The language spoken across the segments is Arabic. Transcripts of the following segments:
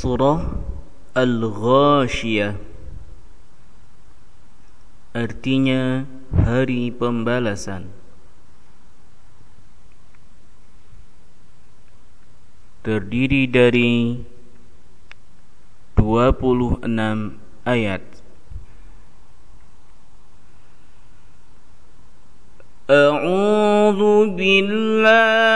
surah Al-Ghashiyah. Artinya hari pembalasan. Terdiri dari 26 ayat. A'udhu billah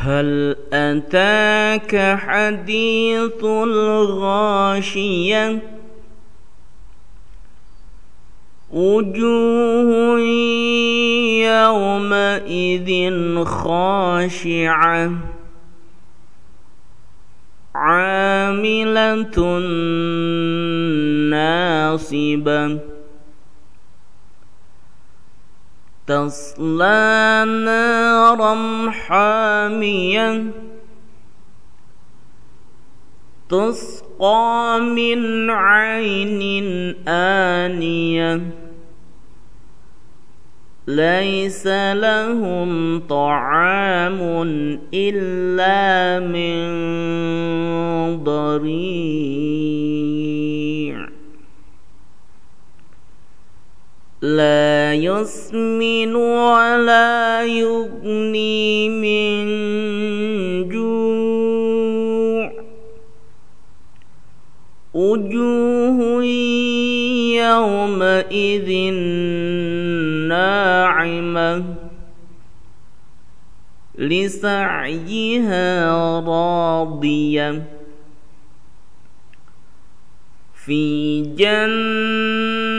هل أتاك حديث الغاشية؟ وجوه يومئذ خاشعة. عاملة ناصبة. تصلى نارا حامية تسقى من عين آنية ليس لهم طعام إلا من ضريع لا يسمن ولا يغني من جوع. وجوه يومئذ ناعمة لسعيها راضية. في جنة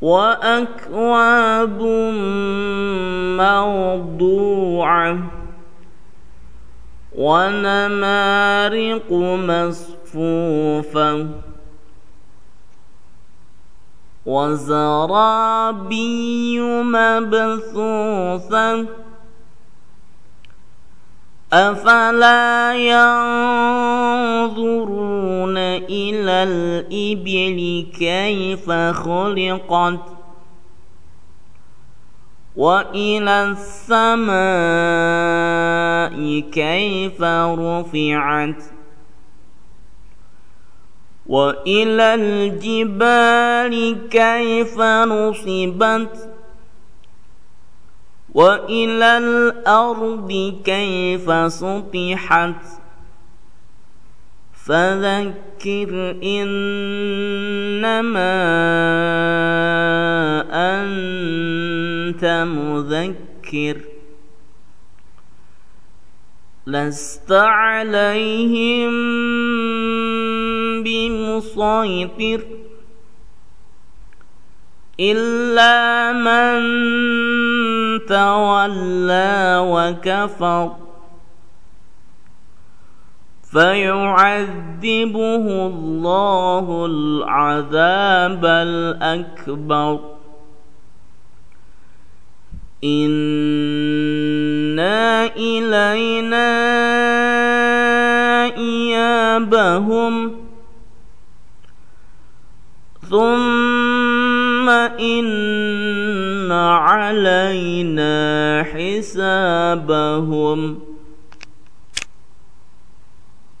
وأكواب موضوعة ونمارق مصفوفة وزرابي مبثوثة أفلا ينظرون إلى الإبل كيف خلقت وإلى السماء كيف رفعت وإلى الجبال كيف نصبت وإلى الأرض كيف سطحت فذكر إنما أنت مذكر لست عليهم بمسيطر إلا من تولى وكفر فيعذبه الله العذاب الأكبر. إنا إلينا إيابهم ثم إن علينا حسابهم